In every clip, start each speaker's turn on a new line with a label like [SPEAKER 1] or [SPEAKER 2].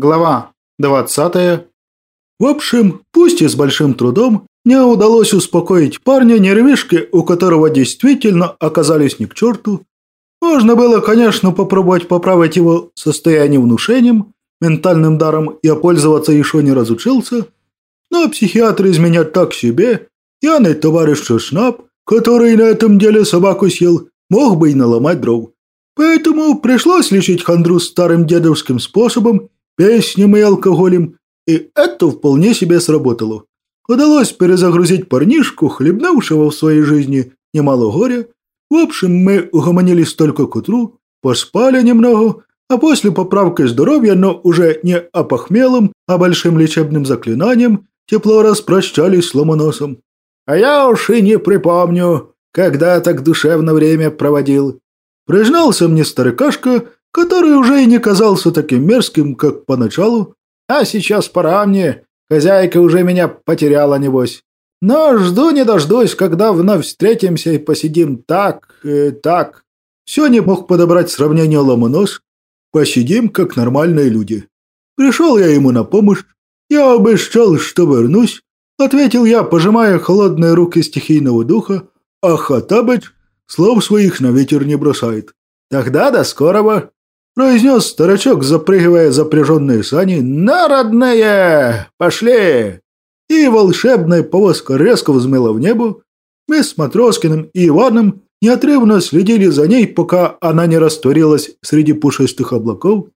[SPEAKER 1] Глава 20. В общем, пусть и с большим трудом, мне удалось успокоить парня нервишки, у которого действительно оказались не к черту. Можно было, конечно, попробовать поправить его состояние внушением, ментальным даром я пользоваться еще не разучился, но психиатр из меня так себе, пьяный товарищ Шнап, который на этом деле собаку съел, мог бы и наломать дров. Поэтому пришлось лечить хандру старым дедовским способом песнями и алкоголем, и это вполне себе сработало. Удалось перезагрузить парнишку, хлебнувшего в своей жизни немало горя. В общем, мы угомонились только к утру, поспали немного, а после поправки здоровья, но уже не опохмелым, а большим лечебным заклинанием, тепло распрощались с ломоносом. «А я уж и не припомню, когда так душевно время проводил». Признался мне старикашка, который уже и не казался таким мерзким, как поначалу. А сейчас пора мне, хозяйка уже меня потеряла, небось. Но жду не дождусь, когда вновь встретимся и посидим так, э, так. Все не мог подобрать сравнение ломонос. Посидим, как нормальные люди. Пришел я ему на помощь. Я обещал, что вернусь. Ответил я, пожимая холодные руки стихийного духа. А Хатабыч слов своих на ветер не бросает. Тогда до скорого произнес старичок, запрыгивая запряженные сани. «На, родные! Пошли!» И волшебная повозка резко взмыла в небо. Мы с Матроскиным и Иваном неотрывно следили за ней, пока она не растворилась среди пушистых облаков.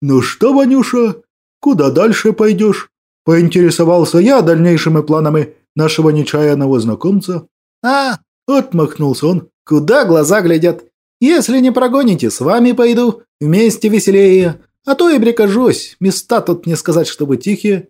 [SPEAKER 1] «Ну что, Ванюша, куда дальше пойдешь?» Поинтересовался я дальнейшими планами нашего нечаянного знакомца.
[SPEAKER 2] «А!» – отмахнулся он. «Куда глаза глядят? Если не прогоните, с вами пойду. Вместе веселее. А то и прикажусь. Места тут не сказать, чтобы тихие».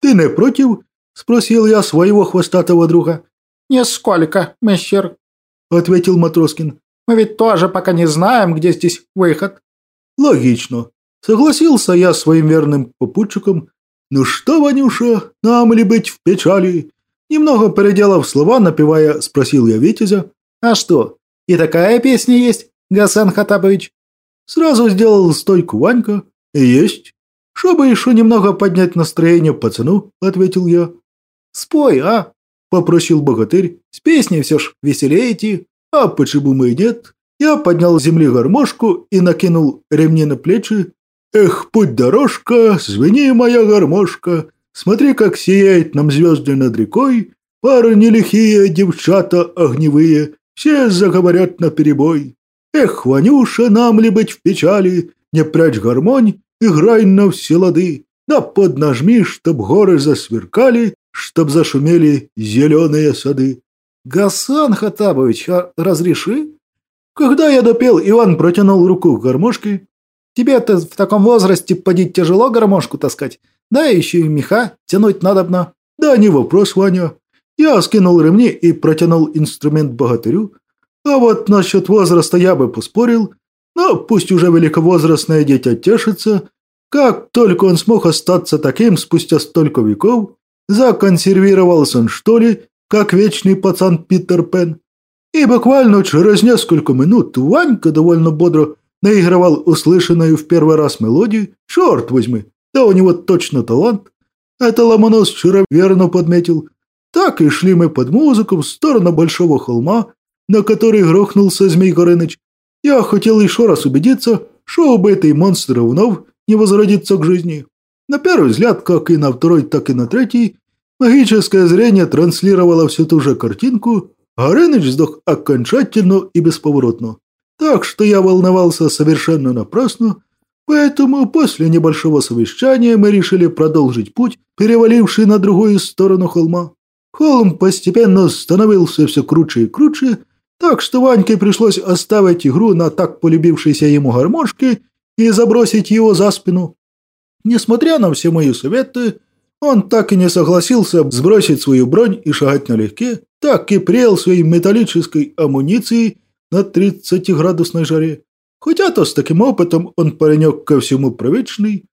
[SPEAKER 1] «Ты не против?» – спросил я своего хвостатого друга.
[SPEAKER 2] «Нисколько, мессер», –
[SPEAKER 1] ответил Матроскин.
[SPEAKER 2] «Мы ведь тоже пока не знаем, где здесь выход».
[SPEAKER 1] «Логично. Согласился я своим верным попутчиком. Ну что, Ванюша, нам ли быть в печали?» Немного переделав слова, напевая, спросил я Витязя.
[SPEAKER 2] «А что, и такая песня есть, Гасан Хатабович?»
[SPEAKER 1] Сразу сделал стойку Ванька. «Есть. Чтобы еще немного поднять настроение пацану», – ответил я.
[SPEAKER 2] «Спой, а?» – попросил богатырь. «С песней все ж веселее идти».
[SPEAKER 1] «А почему мы и нет?» Я поднял с земли гармошку и накинул ремни на плечи. «Эх, путь дорожка, звени моя гармошка, смотри, как сияет нам звезды над рекой, парни лихие, девчата огневые, все заговорят на перебой. Эх, Ванюша, нам ли быть в печали, не прячь гармонь, играй на все лады, да поднажми, чтоб горы засверкали, чтоб зашумели зеленые сады.
[SPEAKER 2] Гасан Хатабович, а разреши?
[SPEAKER 1] Когда я допел, Иван протянул руку к гармошке.
[SPEAKER 2] Тебе-то в таком возрасте подить тяжело гармошку таскать, да еще и меха тянуть надобно.
[SPEAKER 1] Да не вопрос, Ваня. Я скинул ремни и протянул инструмент богатырю. А вот насчет возраста я бы поспорил, но пусть уже великовозрастное дитя тешится. Как только он смог остаться таким спустя столько веков, законсервировался он, что ли, как вечный пацан Питер Пен. И буквально через несколько минут Ванька довольно бодро наигрывал услышанную в первый раз мелодию. Черт возьми, да у него точно талант. Это Ломонос вчера верно подметил. Так и шли мы под музыку в сторону Большого холма, на который грохнулся Змей Горыныч. Я хотел еще раз убедиться, что убитый монстр вновь не возродится к жизни. На первый взгляд, как и на второй, так и на третий, магическое зрение транслировало всю ту же картинку, а Горыныч сдох окончательно и бесповоротно. Так что я волновался совершенно напрасно, поэтому после небольшого совещания мы решили продолжить путь, переваливший на другую сторону холма. Холм постепенно становился все круче и круче, так что Ваньке пришлось оставить игру на так полюбившейся ему гармошке и забросить его за спину. Несмотря на все мои советы, он так и не согласился сбросить свою бронь и шагать налегке, так и прел своей металлической амуницией на 30-градусной жаре. Хотя-то с таким опытом он паренек ко всему привычный.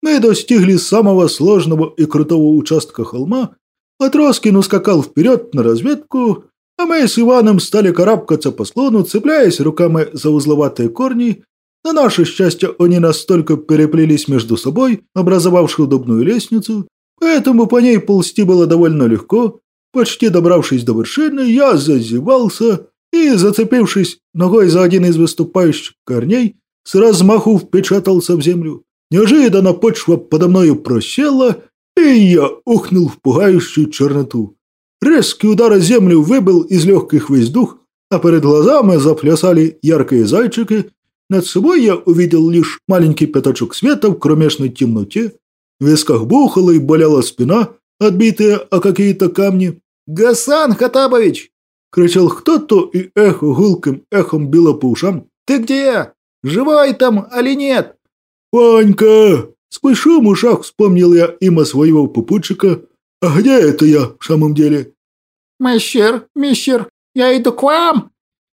[SPEAKER 1] Мы достигли самого сложного и крутого участка холма, Матроскин ускакал вперед на разведку, а мы с Иваном стали карабкаться по склону, цепляясь руками за узловатые корни. На наше счастье, они настолько переплелись между собой, образовавши удобную лестницу, поэтому по ней ползти было довольно легко. Почти добравшись до вершины, я зазевался и, зацепившись ногой за один из выступающих корней, с размаху впечатался в землю. Неожиданно почва подо мною просела, и я ухнул в пугающую черноту. Резкий удар о землю выбил из легких весь дух, а перед глазами заплясали яркие зайчики. Над собой я увидел лишь маленький пятачок света в кромешной темноте. В висках бухала и болела спина, отбитая о какие-то камни.
[SPEAKER 2] «Гасан Хатабович!»
[SPEAKER 1] – кричал кто-то, и эхо гулким эхом било по ушам.
[SPEAKER 2] «Ты где? Живой там, али нет?»
[SPEAKER 1] «Ванька!» – с большим ушах вспомнил я имя своего попутчика. «А где это я в самом деле?»
[SPEAKER 2] «Мещер, мещер, я иду к вам!»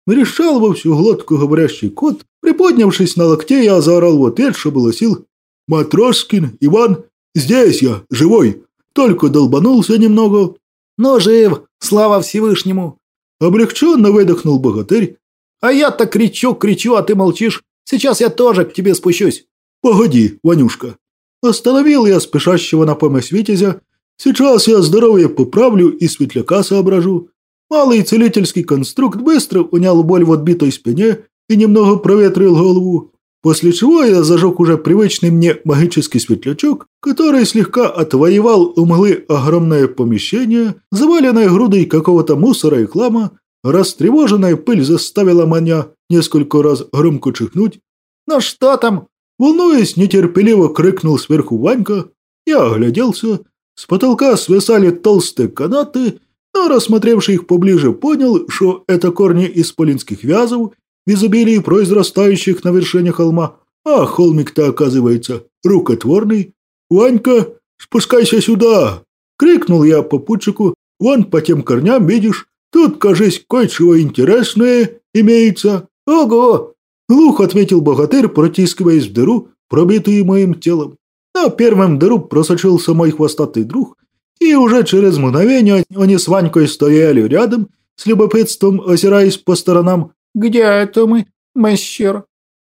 [SPEAKER 1] Решал во всю глотку говорящий кот. Приподнявшись на локте, я заорал в ответ, что было сил. «Матроскин, Иван, здесь я, живой. Только долбанулся немного».
[SPEAKER 2] «Но жив, слава Всевышнему!»
[SPEAKER 1] Облегченно выдохнул богатырь.
[SPEAKER 2] «А я-то кричу, кричу, а ты молчишь. Сейчас я тоже к тебе спущусь».
[SPEAKER 1] «Погоди, Ванюшка». Остановил я спешащего на помощь Витязя. «Сейчас я здоровье поправлю и светляка соображу». Малый целительский конструкт быстро унял боль в отбитой спине и немного проветрил голову, после чего я зажег уже привычный мне магический светлячок, который слегка отвоевал у мглы огромное помещение, заваленное грудой какого-то мусора и хлама, растревоженная пыль заставила меня несколько раз громко чихнуть.
[SPEAKER 2] «Ну что там?»
[SPEAKER 1] Волнуясь, нетерпеливо крикнул сверху Ванька. Я огляделся. С потолка свисали толстые канаты, но, рассмотревший их поближе, понял, что это корни исполинских вязов, в изобилии произрастающих на вершине холма, а холмик-то, оказывается, рукотворный. «Ванька, спускайся сюда!» – крикнул я попутчику. «Вон по тем корням, видишь, тут, кажись, кое-чего интересное имеется».
[SPEAKER 2] «Ого!»
[SPEAKER 1] – глухо ответил богатырь, протискиваясь в дыру, пробитую моим телом. А первым в дыру просочился мой хвостатый друг – и уже через мгновение они с Ванькой стояли рядом, с любопытством озираясь по сторонам.
[SPEAKER 2] «Где это мы, мастер?»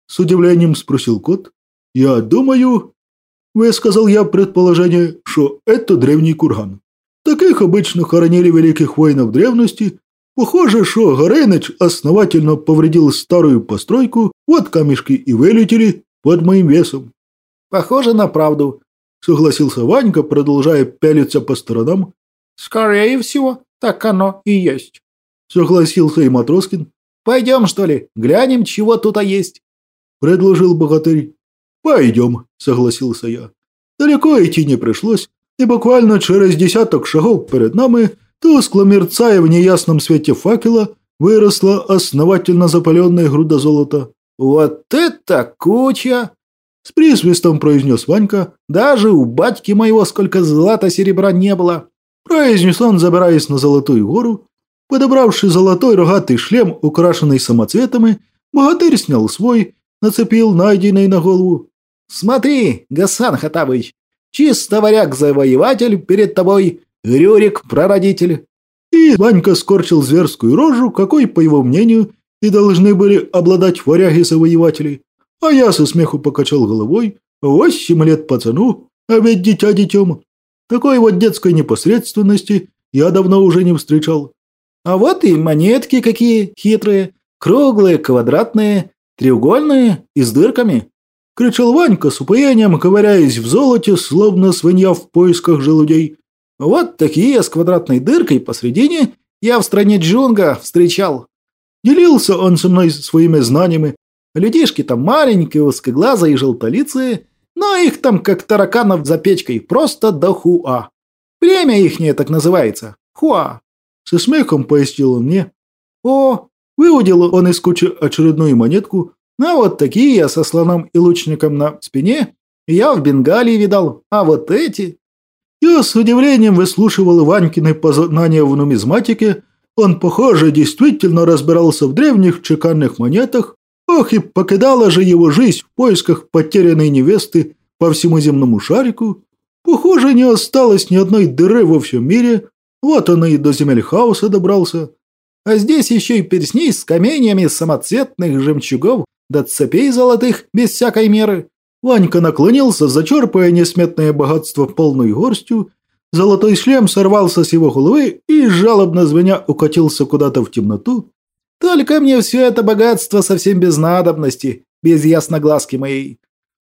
[SPEAKER 1] С удивлением спросил кот. «Я думаю...» Высказал я предположение, что это древний курган. Таких обычно хоронили великих воинов древности. Похоже, что Горыныч основательно повредил старую постройку, вот камешки и вылетели под моим весом.
[SPEAKER 2] Похоже на правду,
[SPEAKER 1] согласился Ванька, продолжая пялиться по сторонам.
[SPEAKER 2] «Скорее всего, так оно и есть», –
[SPEAKER 1] согласился и Матроскин.
[SPEAKER 2] «Пойдем, что ли, глянем, чего тут а есть», –
[SPEAKER 1] предложил богатырь. «Пойдем», – согласился я. Далеко идти не пришлось, и буквально через десяток шагов перед нами, тускло мерцая в неясном свете факела, выросла основательно запаленная груда золота.
[SPEAKER 2] «Вот это куча!»
[SPEAKER 1] С присвистом произнес Ванька.
[SPEAKER 2] «Даже у батьки моего сколько злата-серебра не было!»
[SPEAKER 1] Произнес он, забираясь на Золотую гору. Подобравший золотой рогатый шлем, украшенный самоцветами, богатырь снял свой, нацепил найденный на голову.
[SPEAKER 2] «Смотри, Гасан Хатабыч, чисто варяг-завоеватель перед тобой, Рюрик-прародитель!»
[SPEAKER 1] И Ванька скорчил зверскую рожу, какой, по его мнению, и должны были обладать варяги-завоеватели. А я со смеху покачал головой. Восемь лет пацану, а ведь дитя детем. Такой вот детской непосредственности я давно уже не встречал.
[SPEAKER 2] А вот и монетки какие хитрые. Круглые, квадратные, треугольные и с дырками.
[SPEAKER 1] Кричал Ванька с упоением, ковыряясь в золоте, словно свинья в поисках желудей.
[SPEAKER 2] Вот такие с квадратной дыркой посредине я в стране Джунга встречал.
[SPEAKER 1] Делился он со мной своими знаниями,
[SPEAKER 2] Людишки там маленькие, узкоглазые и желтолицые, но их там как тараканов за печкой, просто до хуа. Племя ихнее так называется. Хуа.
[SPEAKER 1] Со смехом пояснил он мне.
[SPEAKER 2] О,
[SPEAKER 1] выудил он из кучи очередную монетку. А вот такие со слоном и лучником на спине я в Бенгалии видал. А вот эти... Я с удивлением выслушивал Ванькины познания в нумизматике. Он, похоже, действительно разбирался в древних чеканных монетах, Ох, и покидала же его жизнь в поисках потерянной невесты по всему земному шарику. Похоже, не осталось ни одной дыры во всем мире. Вот он и до земель хаоса добрался.
[SPEAKER 2] А здесь еще и персней с каменьями самоцветных жемчугов до цепей золотых без всякой меры.
[SPEAKER 1] Ванька наклонился, зачерпая несметное богатство полной горстью. Золотой шлем сорвался с его головы и, жалобно звеня, укатился куда-то в темноту.
[SPEAKER 2] «Только мне все это богатство совсем без надобности, без ясноглазки моей».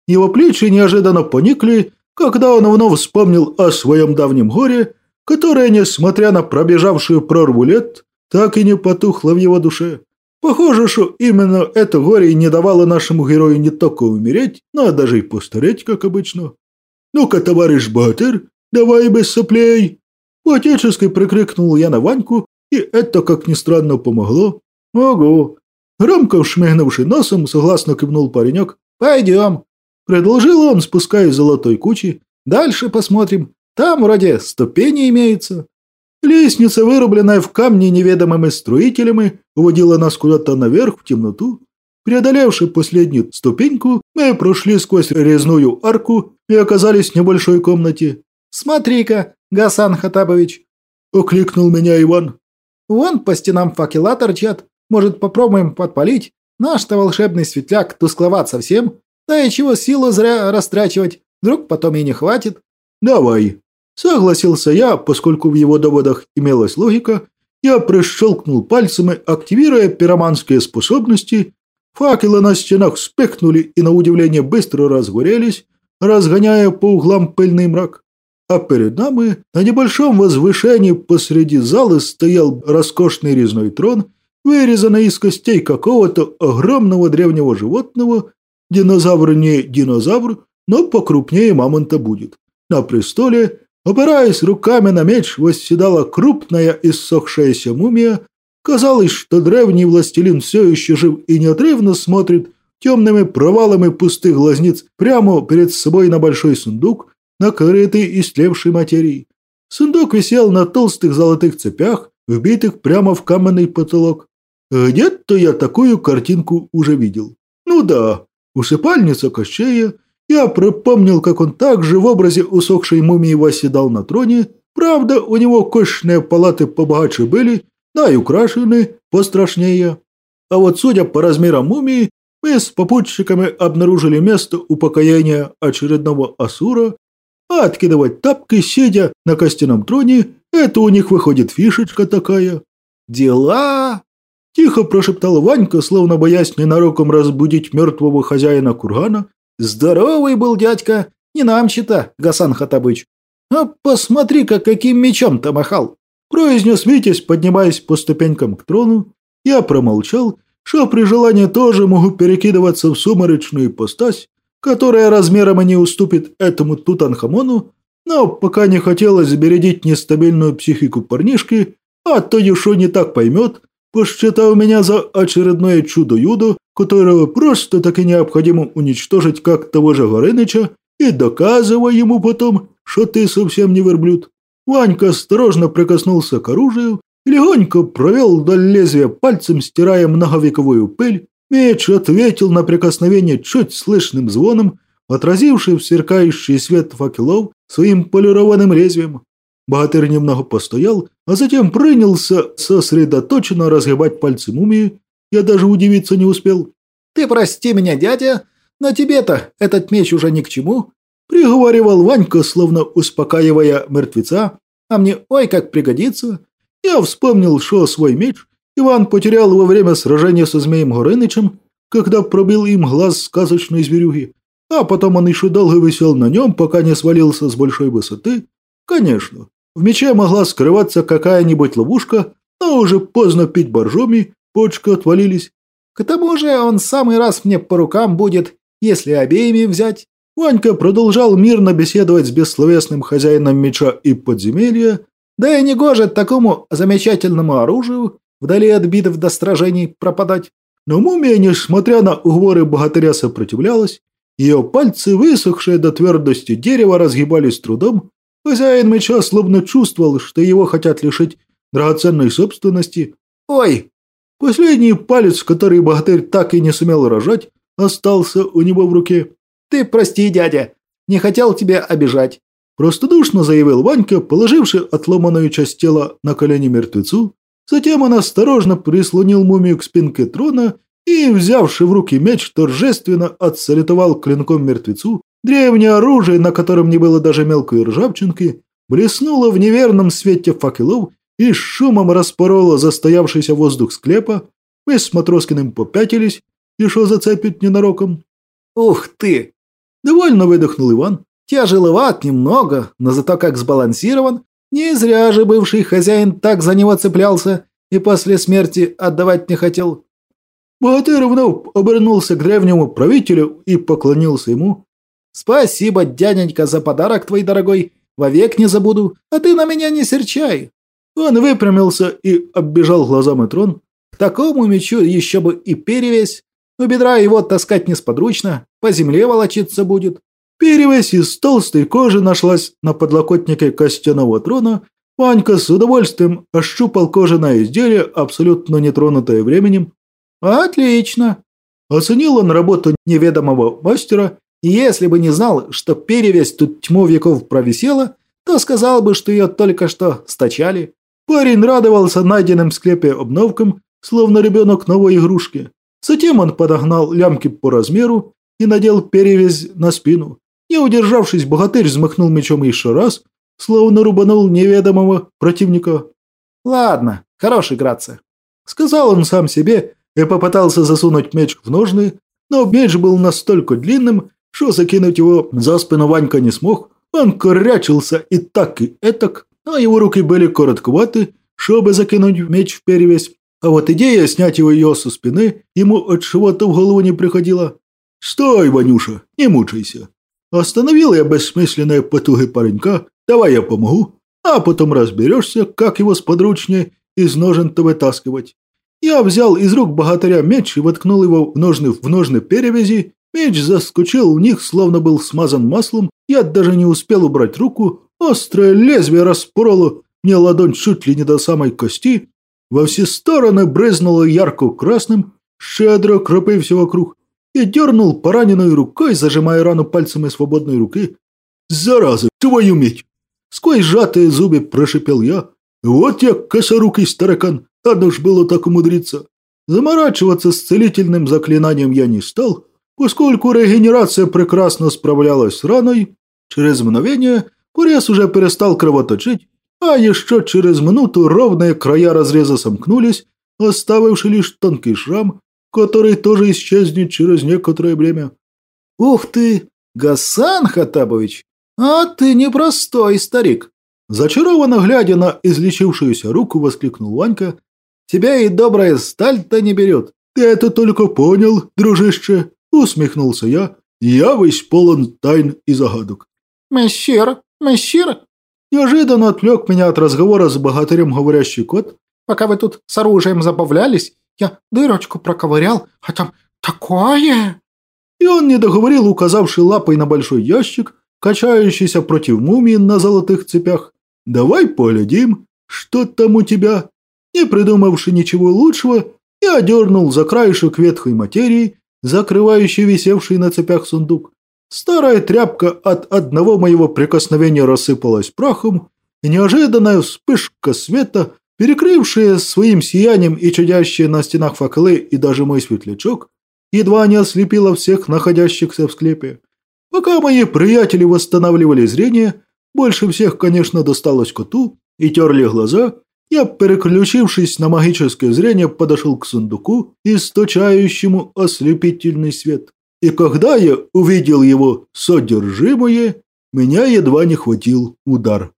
[SPEAKER 1] Его плечи неожиданно поникли, когда он вновь вспомнил о своем давнем горе, которое, несмотря на пробежавшую прорву лет, так и не потухло в его душе. Похоже, что именно это горе и не давало нашему герою не только умереть, но даже и постареть, как обычно. «Ну-ка, товарищ Батер, давай без соплей!» По-отечески прикрикнул я на Ваньку, и это, как ни странно, помогло.
[SPEAKER 2] «Ого!»
[SPEAKER 1] Громко шмыгнувший носом, согласно кивнул паренек.
[SPEAKER 2] «Пойдем!»
[SPEAKER 1] Предложил он, спускаясь золотой кучи.
[SPEAKER 2] «Дальше посмотрим. Там вроде ступени имеются».
[SPEAKER 1] Лестница, вырубленная в камне неведомыми строителями, уводила нас куда-то наверх в темноту. Преодолевши последнюю ступеньку, мы прошли сквозь резную арку и оказались в небольшой комнате.
[SPEAKER 2] «Смотри-ка, Гасан Хатабович!»
[SPEAKER 1] – окликнул меня Иван.
[SPEAKER 2] «Вон по стенам факела торчат. Может, попробуем подпалить? Наш-то волшебный светляк тускловат совсем. Да и чего силу зря растрачивать? Вдруг потом и не хватит?»
[SPEAKER 1] «Давай!» Согласился я, поскольку в его доводах имелась логика, я прищелкнул пальцами, активируя пироманские способности. Факелы на стенах вспыхнули и на удивление быстро разгорелись, разгоняя по углам пыльный мрак. А перед нами на небольшом возвышении посреди зала стоял роскошный резной трон, вырезанный из костей какого-то огромного древнего животного. Динозавр не динозавр, но покрупнее мамонта будет. На престоле Опираясь руками на меч, восседала крупная иссохшаяся мумия. Казалось, что древний властелин все еще жив и неотрывно смотрит темными провалами пустых глазниц прямо перед собой на большой сундук, накрытый истлевшей материей. Сундук висел на толстых золотых цепях, вбитых прямо в каменный потолок. Где-то я такую картинку уже видел. Ну да, усыпальница Кощея – я припомнил, как он также в образе усохшей мумии восседал на троне. Правда, у него кошные палаты побогаче были, да и украшены пострашнее. А вот судя по размерам мумии, мы с попутчиками обнаружили место упокоения очередного асура, а откидывать тапки, сидя на костяном троне, это у них выходит фишечка такая.
[SPEAKER 2] «Дела!»
[SPEAKER 1] – тихо прошептал Ванька, словно боясь ненароком разбудить мертвого хозяина кургана,
[SPEAKER 2] Здоровый был дядька, не нам чита, Гасан Хатабыч. А посмотри-ка, каким мечом-то махал.
[SPEAKER 1] Произнес Витязь, поднимаясь по ступенькам к трону. Я промолчал, что при желании тоже могу перекидываться в сумеречную ипостась, которая размером не уступит этому Тутанхамону, но пока не хотелось бередить нестабильную психику парнишки, а то еще не так поймет, посчитав меня за очередное чудо-юдо, которого просто-таки необходимо уничтожить как того же Горыныча, и доказывая ему потом, что ты совсем не верблюд. Ванька осторожно прикоснулся к оружию и легонько провел вдоль лезвия пальцем, стирая многовековую пыль. Меч ответил на прикосновение чуть слышным звоном, отразивший в сверкающий свет факелов своим полированным лезвием. Богатырь немного постоял, а затем принялся сосредоточенно разгибать пальцы мумии, я даже удивиться не успел.
[SPEAKER 2] «Ты прости меня, дядя, но тебе-то этот меч уже ни к чему»,
[SPEAKER 1] приговаривал Ванька, словно успокаивая мертвеца, а мне ой как пригодится. Я вспомнил, что свой меч Иван потерял во время сражения со Змеем Горынычем, когда пробил им глаз сказочной зверюги, а потом он еще долго висел на нем, пока не свалился с большой высоты. Конечно, в мече могла скрываться какая-нибудь ловушка, но уже поздно пить боржоми, почка отвалились.
[SPEAKER 2] К тому же он самый раз мне по рукам будет, если обеими взять.
[SPEAKER 1] Ванька продолжал мирно беседовать с бессловесным хозяином меча и подземелья.
[SPEAKER 2] Да и не гоже такому замечательному оружию вдали от битв до сражений пропадать.
[SPEAKER 1] Но мумия, несмотря на уговоры богатыря, сопротивлялась. Ее пальцы, высохшие до твердости дерева, разгибались трудом. Хозяин меча словно чувствовал, что его хотят лишить драгоценной собственности.
[SPEAKER 2] «Ой,
[SPEAKER 1] Последний палец, который богатырь так и не сумел рожать, остался у него в руке.
[SPEAKER 2] «Ты прости, дядя, не хотел тебя обижать», –
[SPEAKER 1] простодушно заявил Ванька, положивший отломанную часть тела на колени мертвецу. Затем он осторожно прислонил мумию к спинке трона и, взявши в руки меч, торжественно отсалютовал клинком мертвецу. Древнее оружие, на котором не было даже мелкой ржавчинки, блеснуло в неверном свете факелов и шумом распороло застоявшийся воздух склепа. Мы с Матроскиным попятились, и шо зацепит ненароком.
[SPEAKER 2] «Ух ты!» Довольно выдохнул Иван. Тяжеловат немного, но зато как сбалансирован. Не зря же бывший хозяин так за него цеплялся и после смерти отдавать не хотел.
[SPEAKER 1] Богатырь вновь обернулся к древнему правителю и поклонился ему.
[SPEAKER 2] «Спасибо, дяденька, за подарок твой дорогой. Вовек не забуду, а ты на меня не серчай».
[SPEAKER 1] Он выпрямился и оббежал глазами трон.
[SPEAKER 2] К такому мечу еще бы и перевесь. У бедра его таскать несподручно, по земле волочиться будет.
[SPEAKER 1] Перевесь из толстой кожи нашлась на подлокотнике костяного трона. Ванька с удовольствием ощупал кожаное изделие, абсолютно нетронутое временем,
[SPEAKER 2] «Отлично!»
[SPEAKER 1] Оценил он работу неведомого мастера,
[SPEAKER 2] если бы не знал, что перевесь тут тьму веков провисела, то сказал бы, что ее только что стачали.
[SPEAKER 1] Парень радовался найденным в склепе обновкам, словно ребенок новой игрушки. Затем он подогнал лямки по размеру и надел перевязь на спину. Не удержавшись, богатырь взмахнул мечом еще раз, словно рубанул неведомого противника.
[SPEAKER 2] «Ладно, хорош играться», —
[SPEAKER 1] сказал он сам себе, и попытался засунуть меч в ножны, но меч был настолько длинным, что закинуть его за спину Ванька не смог. Он корячился и так, и этак, а его руки были коротковаты, чтобы закинуть меч в перевязь. А вот идея снять его ее со спины ему от чего-то в голову не приходила. «Стой, Ванюша, не мучайся!» Остановил я бессмысленные потуги паренька, давай я помогу, а потом разберешься, как его сподручнее из ножен-то вытаскивать. Я взял из рук богатыря меч и воткнул его в ножны, в ножны перевязи. Меч заскочил в них, словно был смазан маслом. Я даже не успел убрать руку. Острое лезвие распороло мне ладонь чуть ли не до самой кости. Во все стороны брызнуло ярко-красным, щедро кропив все вокруг. И дернул пораненной рукой, зажимая рану пальцами свободной руки. «Зараза, твою медь!» Сквозь сжатые зубы прошипел я. «Вот я косорукий старикан!» Надо ж было так умудриться. Заморачиваться с целительным заклинанием я не стал, поскольку регенерация прекрасно справлялась с раной. Через мгновение порез уже перестал кровоточить, а еще через минуту ровные края разреза сомкнулись, оставивши лишь тонкий шрам, который тоже исчезнет через некоторое время.
[SPEAKER 2] «Ух ты, Гасан Хатабович, а ты непростой старик!»
[SPEAKER 1] Зачарованно глядя на излечившуюся руку, воскликнул Ванька,
[SPEAKER 2] Тебя и добрая сталь-то не берет.
[SPEAKER 1] Ты это только понял, дружище, усмехнулся я. Я весь полон тайн и загадок.
[SPEAKER 2] Мессир, мессир.
[SPEAKER 1] Неожиданно отвлек меня от разговора с богатырем говорящий кот.
[SPEAKER 2] Пока вы тут с оружием забавлялись, я дырочку проковырял, а там такое...
[SPEAKER 1] И он не договорил, указавший лапой на большой ящик, качающийся против мумии на золотых цепях. «Давай поглядим, что там у тебя?» Не придумавши ничего лучшего, я дернул за краешек ветхой материи, закрывающей висевший на цепях сундук. Старая тряпка от одного моего прикосновения рассыпалась прахом, и неожиданная вспышка света, перекрывшая своим сиянием и чудящие на стенах факелы и даже мой светлячок, едва не ослепила всех находящихся в склепе. Пока мои приятели восстанавливали зрение, больше всех, конечно, досталось коту и терли глаза, я, переключившись на магическое зрение, подошел к сундуку, источающему ослепительный свет. И когда я увидел его содержимое, меня едва не хватил удар.